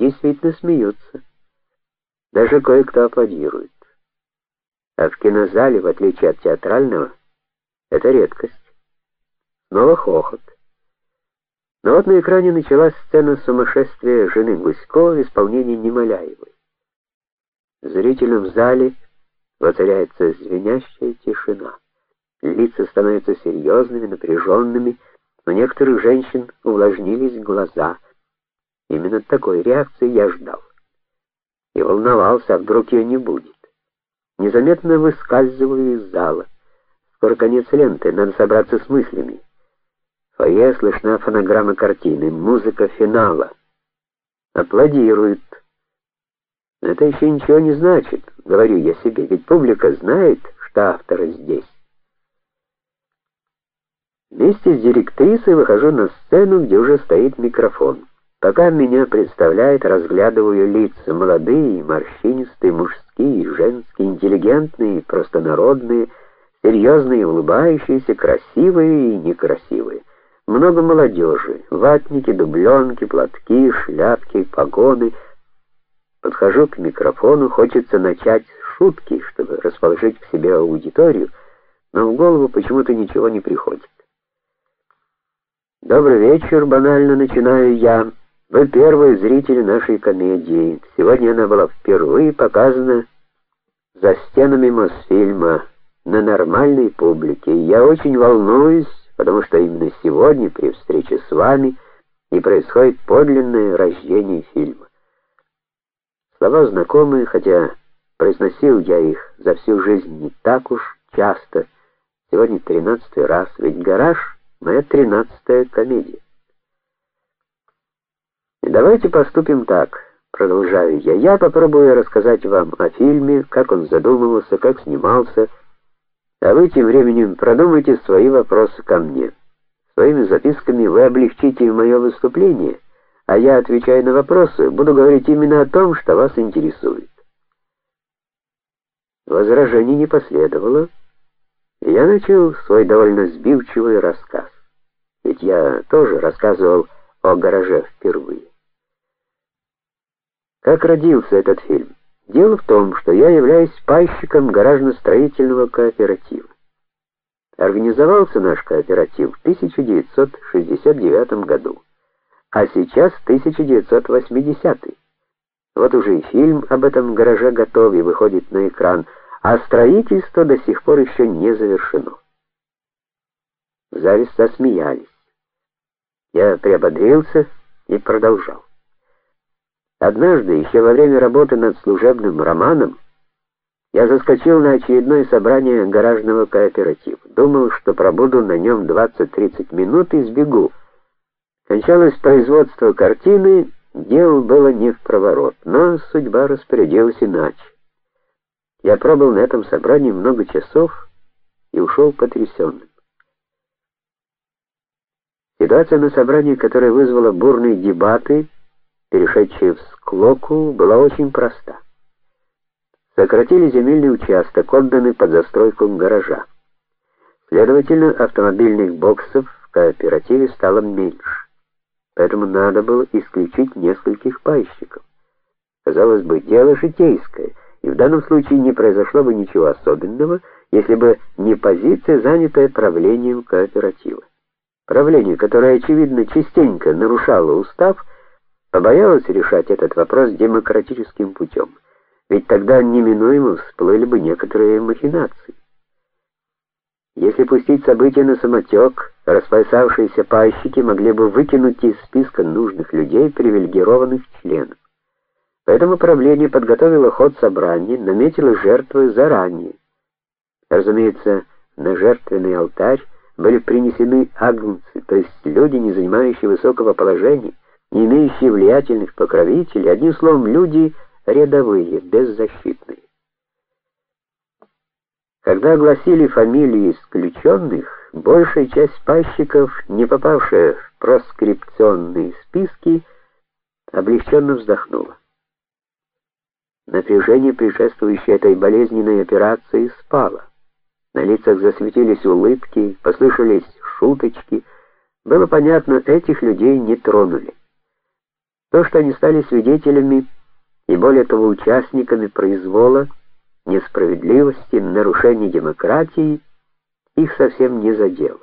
действительно смеются. Даже кое-кто аплодирует. А в кинозале, в отличие от театрального, это редкость. Снова хохот. Но вот на экране началась сцена сумасшествия жены Гусько в исполнении Немоляевой. В зрительном зале воцаряется звенящая тишина. Лица становятся серьезными, напряженными, у некоторых женщин увлажнились глаза. Именно такой реакции я ждал. И волновался, а вдруг ее не будет. Незаметно выскальзываю из зала. Скоро конец ленты, надо собраться с мыслями. Фойе слышна фонограмма картины, музыка финала. Аплодируют. Это еще ничего не значит, говорю я себе, ведь публика знает, что автор здесь. Вместе с директрисой выхожу на сцену, где уже стоит микрофон. Пока меня представляет, разглядываю лица молодые, морщинистые, мужские, женские, интеллигентные, простонародные, серьезные, улыбающиеся, красивые и некрасивые. Много молодежи, ватники, дубленки, платки, шляпки, погоны. Подхожу к микрофону, хочется начать шутки, чтобы расположить к себе аудиторию, но в голову почему-то ничего не приходит. Добрый вечер, банально начинаю я. Вы первые зрители нашей комедии. Сегодня она была впервые показана за стенами Мосфильма на нормальной публике. Я очень волнуюсь, потому что именно сегодня при встрече с вами и происходит подлинное рождение фильма. Слова знакомые, хотя произносил я их за всю жизнь не так уж часто. Сегодня тринадцатый раз, ведь гараж моя тринадцатая комедия. Давайте поступим так, продолжаю я. Я попробую рассказать вам о фильме, как он задумывался, как снимался, а вы тем временем продумайте свои вопросы ко мне. Своими записками вы облегчите мое выступление, а я, отвечая на вопросы, буду говорить именно о том, что вас интересует. Возражений не последовало, и я начал свой довольно сбивчивый рассказ. Ведь я тоже рассказывал о гараже впервые. Как родился этот фильм? Дело в том, что я являюсь пайщиком гаражно-строительного кооператива. Организовался наш кооператив в 1969 году, а сейчас 1980. Вот уже и фильм об этом гараже готов и выходит на экран, а строительство до сих пор еще не завершено. В зале засмеялись. Я приободрился и продолжал. Однажды, еще во время работы над служебным романом, я заскочил на очередное собрание гаражного кооператива. Думал, что пробуду на нем 20-30 минут и сбегу. Кончалось производство картины, дело было не в проворот, но судьба распорядилась иначе. Я пробыл на этом собрании много часов и ушел потрясенным. Ситуация на собрании, которая вызвала бурные дебаты, перешедшая в склоку, была очень проста. Сократили земельный участок, отданный под застройку гаража. Следовательно, автомобильных боксов в кооперативе стало меньше. Поэтому надо было исключить нескольких пайщиков. Казалось бы, дело житейское, и в данном случае не произошло бы ничего особенного, если бы не позиция, занятая правлением кооператива. Правление, которое очевидно частенько нарушало устав, побоялась решать этот вопрос демократическим путем, ведь тогда неминуемо всплыли бы некоторые махинации. Если пустить события на самотек, распоясавшиеся пайщики могли бы выкинуть из списка нужных людей привилегированных членов. Поэтому правление подготовило ход собрания, наметило жертвы заранее. Разумеется, на жертвенный алтарь были принесены агнцы, то есть люди, не занимающие высокого положения, имеющие влиятельных покровителей, одним словом, люди рядовые, беззащитные. Когда огласили фамилии исключенных, большая часть пайщиков, не попавшая в проскрипционные списки, облегченно вздохнула. Напряжение, предшествующее этой болезненной операции, спало. На лицах засветились улыбки, послышались шуточки. Было понятно, этих людей не тронули. То, что они стали свидетелями и более того участниками произвола, несправедливости, нарушений демократии, их совсем не задело.